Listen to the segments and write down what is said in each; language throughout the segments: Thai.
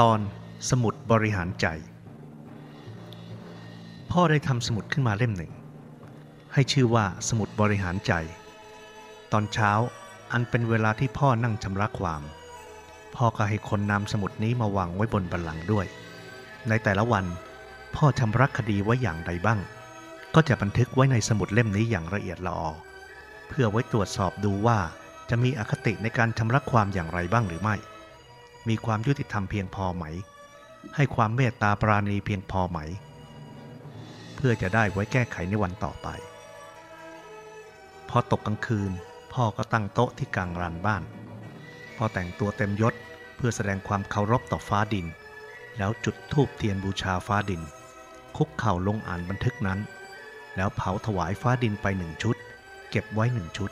ตอนสมุดบริหารใจ พ่อได้ทำสมุดขึ้นมาเล่มหนึ่ง ให้ชื่อว่าสมุดบริหารใจ ตอนเช้าอันเป็นเวลาที่พ่อนั่งชำระความ พ่อก็ให้คนนำสมุดนี้มาวางไว้บนบันลังก์ด้วย ในแต่ละวันพ่อชำระคดีไว้อย่างใดบ้าง ก็จะบันทึกไว้ในสมุดเล่มนี้อย่างละเอียดละออเพื่อไว้ตรวจสอบดูว่าจะมีอคติในการชำระความอย่างไรบ้างหรือไม่ มีความยุติธรรมเพียงพอไหม ให้ความเมตตาปราณีเพียงพอไหม เพื่อจะได้ไว้แก้ไขในวันต่อไป พอตกกลางคืน พ่อก็ตั้งโต๊ะที่กลางลานบ้านพ่อแต่งตัวเต็มยศเพื่อแสดงความเคารพต่อฟ้าดิน แล้วจุดธูปเทียนบูชาฟ้าดิน คุกเข่าลงอ่านบันทึกนั้น แล้วเผาถวายฟ้าดินไปหนึ่งชุด เก็บไว้หนึ่งชุด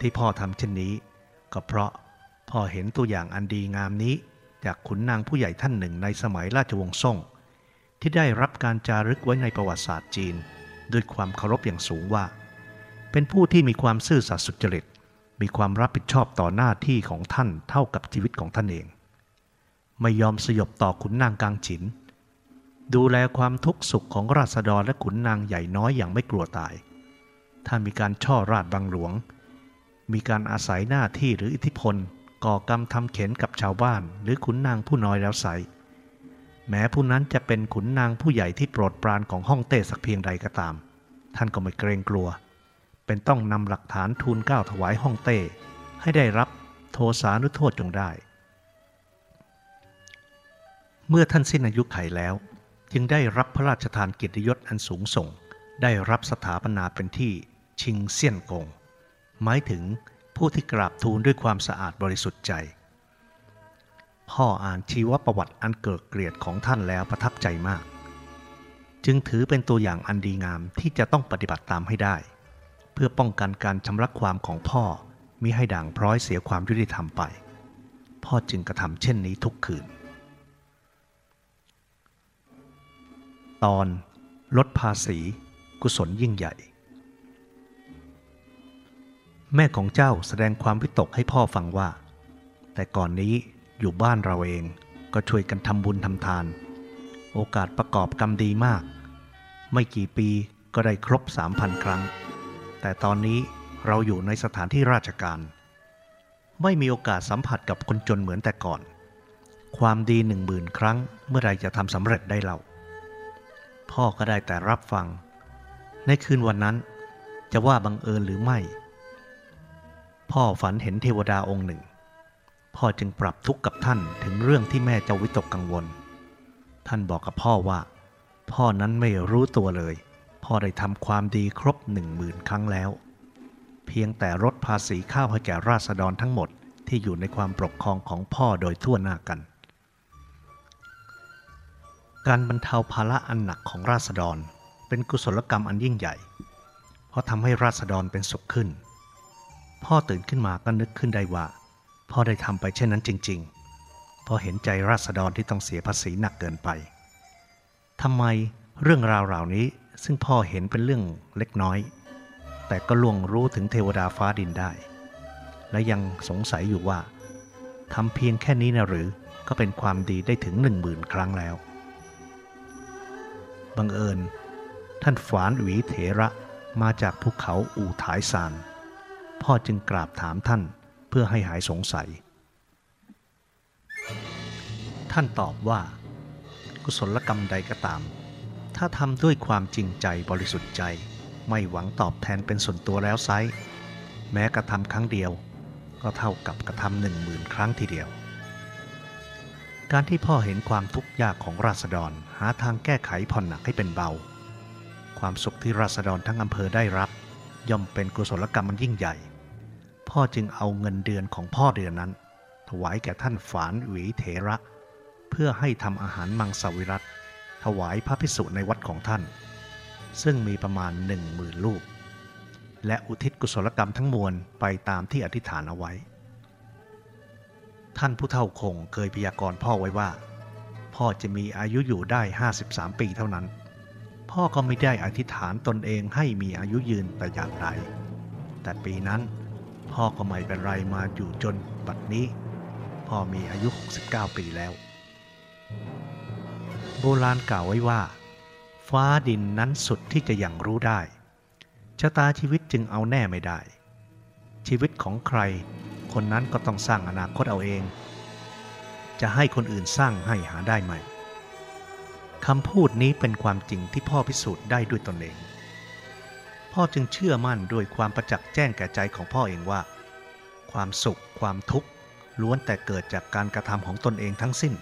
ที่พ่อทำเช่นนี้ก็เพราะ พ่อเห็นตัวอย่างอันดีงามนี้ จากขุนนางผู้ใหญ่ท่านหนึ่งในสมัยราชวงศ์ซ่ง ที่ได้รับการจารึกไว้ในประวัติศาสตร์จีน ด้วยความเคารพอย่างสูงว่า เป็นผู้ที่มีความซื่อสัตย์สุจริต มีความรับผิดชอบต่อหน้าที่ของท่านเท่ากับชีวิตของท่านเอง ไม่ยอมสยบต่อขุนนางกลางฉิน ดูแลความทุกข์สุขของราษฎรและขุนนางใหญ่น้อยอย่างไม่กลัวตาย ถ้ามีการช่อราดบังหลวง มีการอาศัยหน้าที่หรืออิทธิพล ก่อกรรมทำเข็นกับชาวบ้าน หรือขุนนางผู้น้อยแล้วใสแม้ผู้นั้นจะเป็นขุนนางผู้ใหญ่ที่โปรดปรานของห้องเต้สักเพียงใดก็ตาม ท่านก็ไม่เกรงกลัว เป็นต้องนำหลักฐานทูลเกล้าถวายห้องเต้ ให้ได้รับโทสานุโทษจงได้ เมื่อท่านสิ้นอายุไขแล้ว จึงได้รับพระราชทานกียรติยศอันสูงส่ง ได้รับสถาปนาเป็นที่ชิงเซียนกงหมายถึง ผู้ที่กราบทูลด้วยความสะอาดบริสุทธิ์ใจ พ่ออ่านชีวประวัติอันเกิดเกลียดของท่านแล้วประทับใจมาก จึงถือเป็นตัวอย่างอันดีงามที่จะต้องปฏิบัติตามให้ได้ เพื่อป้องกันการชำระความของพ่อมิให้ด่างพร้อยเสียความยุติธรรมไป พ่อจึงกระทำเช่นนี้ทุกคืน ตอนลดภาษี กุศลยิ่งใหญ่ แม่ของเจ้าแสดงความวิตกให้พ่อฟังว่า แต่ก่อนนี้อยู่บ้านเราเองก็ช่วยกันทำบุญทำทาน โอกาสประกอบกรรมดีมาก ไม่กี่ปีก็ได้ครบสามพันครั้ง แต่ตอนนี้เราอยู่ในสถานที่ราชการ ไม่มีโอกาสสัมผัสกับคนจนเหมือนแต่ก่อน ความดีหนึ่งหมื่นครั้ง เมื่อไรจะทำสำเร็จได้เล่า พ่อก็ได้แต่รับฟัง ในคืนวันนั้น จะว่าบังเอิญหรือไม่ พ่อฝันเห็นเทวดาองค์หนึ่ง พ่อจึงปรับทุกข์กับท่านถึงเรื่องที่แม่เจ้าวิตกกังวล ท่านบอกกับพ่อว่า พ่อนั้นไม่รู้ตัวเลย พ่อได้ทำความดีครบหนึ่งหมื่นครั้งแล้ว เพียงแต่ลดภาษีข้าวให้แก่ราษฎรทั้งหมดที่อยู่ในความปกครองของพ่อโดยทั่วหน้ากัน การบรรเทาภาระอันหนักของราษฎรเป็นกุศลกรรมอันยิ่งใหญ่ เพราะทำให้ราษฎรเป็นสุขขึ้น พ่อตื่นขึ้นมาก็นึกขึ้นได้ว่า พ่อได้ทำไปเช่นนั้นจริง ๆ พอเห็นใจราษฎรที่ต้องเสียภาษีหนักเกินไปทำไมเรื่องราวเหล่านี้ซึ่งพ่อเห็นเป็นเรื่องเล็กน้อย แต่ก็ล่วงรู้ถึงเทวดาฟ้าดินได้ และยังสงสัยอยู่ว่าทำเพียงแค่นี้นะหรือก็เป็นความดีได้ถึงหนึ่งหมื่นครั้งแล้ว บังเอิญ ท่านฝานหวีเถระมาจากภูเขาอู่ถายซาน พ่อจึงกราบถามท่านเพื่อให้หายสงสัย ท่านตอบว่า กุศลกรรมใดก็ตาม ถ้าทำด้วยความจริงใจบริสุทธิ์ใจ ไม่หวังตอบแทนเป็นส่วนตัวแล้วไซแม้กระทำครั้งเดียว ก็เท่ากับกระทำหนึ่งหมื่นครั้งทีเดียว การที่พ่อเห็นความทุกข์ยากของราษฎรหาทางแก้ไขผ่อนหนักให้เป็นเบา ความสุขที่ราษฎรทั้งอำเภอได้รับ ย่อมเป็นกุศลกรรมมันยิ่งใหญ่ พ่อจึงเอาเงินเดือนของพ่อเดือนนั้น ถวายแก่ท่านฝานหวีเถระ เพื่อให้ทำอาหารมังสวิรัตถวายพระพิสุในวัดของท่าน ซึ่งมีประมาณหนึ่งหมื่นลูก และอุทิศกุศลกรรมทั้งมวลไปตามที่อธิษฐานเอาไว้ ท่านผู้เฒ่าคงเคยพยากรณ์พ่อไว้ว่า พ่อจะมีอายุอยู่ได้ 53 ปีเท่านั้น พ่อก็ไม่ได้อธิษฐานตนเองให้มีอายุยืนแต่อย่างใดแต่ปีนั้น พ่อก็ไม่เป็นไรมาอยู่จนบัดนี้ พ่อมีอายุ 69 ปีแล้ว โบราณกล่าวไว้ว่า ฟ้าดินนั้นสุดที่จะยังรู้ได้ชะตาชีวิตจึงเอาแน่ไม่ได้ ชีวิตของใคร คนนั้นก็ต้องสร้างอนาคตเอาเอง จะให้คนอื่นสร้างให้หาได้ไหมคำพูดนี้เป็นความจริงที่พ่อพิสูจน์ได้ด้วยตนเอง พ่อจึงเชื่อมั่นด้วยความประจักษ์แจ้งแก่ใจของพ่อเองว่า ความสุข ความทุกข์ล้วนแต่เกิดจากการกระทำของตนเองทั้งสิ้น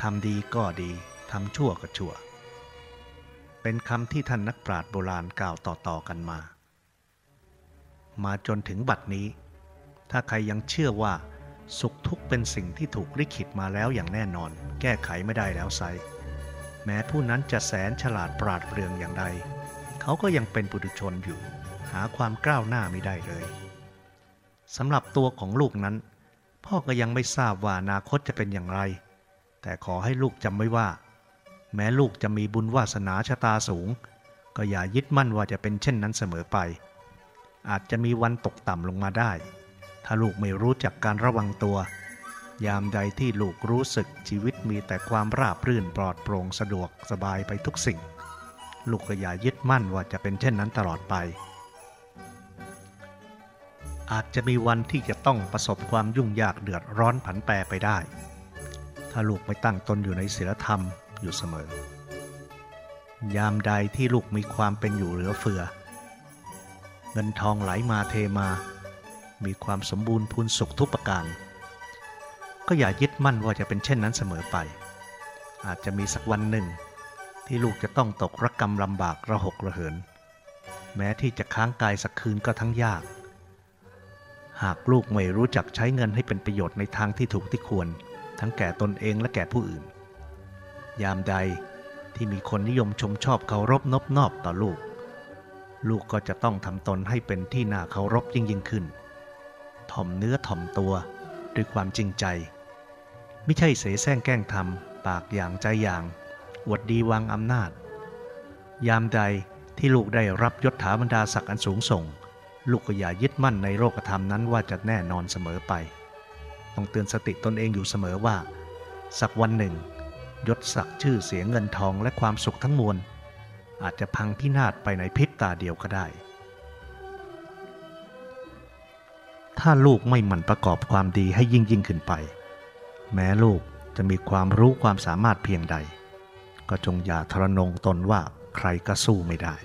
ทำดีก็ดีทำชั่วก็ชั่ว เป็นคำที่ท่านนักปราชญ์โบราณกล่าวต่อๆกันมา มาจนถึงบัดนี้ ถ้าใครยังเชื่อว่า สุขทุกข์เป็นสิ่งที่ถูกลิขิตมาแล้วอย่างแน่นอน แก้ไขไม่ได้แล้วไซแม้ผู้นั้นจะแสนฉลาดปราดเปรื่องอย่างใด เขาก็ยังเป็นปุถุชนอยู่ หาความก้าวหน้าไม่ได้เลยสำหรับตัวของลูกนั้น พ่อก็ยังไม่ทราบว่าอนาคตจะเป็นอย่างไร แต่ขอให้ลูกจำไว้ว่า แม้ลูกจะมีบุญวาสนาชะตาสูง ก็อย่ายึดมั่นว่าจะเป็นเช่นนั้นเสมอไป อาจจะมีวันตกต่ำลงมาได้ ถ้าลูกไม่รู้จักการระวังตัวยามใดที่ลูกรู้สึกชีวิตมีแต่ความราบรื่นปลอดโปร่งสะดวกสบายไปทุกสิ่ง ลูกก็อย่ายึดมั่นว่าจะเป็นเช่นนั้นตลอดไป อาจจะมีวันที่จะต้องประสบความยุ่งยากเดือดร้อนผันแปรไปได้ ถ้าลูกไม่ตั้งตนอยู่ในศีลธรรมอยู่เสมอ ยามใดที่ลูกมีความเป็นอยู่เหลือเฟือ เงินทองไหลมาเทมา มีความสมบูรณ์พูนสุขทุกประการ ก็อย่ายึดมั่นว่าจะเป็นเช่นนั้นเสมอไป อาจจะมีสักวันหนึ่ง ที่ลูกจะต้องตกระกรรมลำบากระหกระเหิน แม้ที่จะค้างกายสักคืนก็ทั้งยาก หากลูกไม่รู้จักใช้เงินให้เป็นประโยชน์ในทางที่ถูกที่ควร ทั้งแก่ตนเองและแก่ผู้อื่น ยามใดที่มีคนนิยมชมชอบเคารพนบนอบต่อลูก ลูกก็จะต้องทำตนให้เป็นที่น่าเคารพยิ่งยิ่งขึ้น ถ่อมเนื้อถ่อมตัวด้วยความจริงใจ ไม่ใช่เสแสร้งแกล้งทำปากอย่างใจอย่าง อวดดีวางอำนาจ ยามใดที่ลูกได้รับยศถาบรรดาศักดิ์อันสูงส่ง ลูกก็อย่ายึดมั่นในโลกธรรมนั้นว่าจะแน่นอนเสมอไป ต้องเตือนสติตนเองอยู่เสมอว่า สักวันหนึ่ง ยศศักดิ์ชื่อเสียงเงินทองและความสุขทั้งมวล อาจจะพังพินาศไปในพริบตาเดียวก็ได้ ถ้าลูกไม่หมั่นประกอบความดีให้ยิ่งยิ่งขึ้นไป แม้ลูกจะมีความรู้ความสามารถเพียงใด ก็จงอย่าทรนงตนว่าใครก็สู้ไม่ได้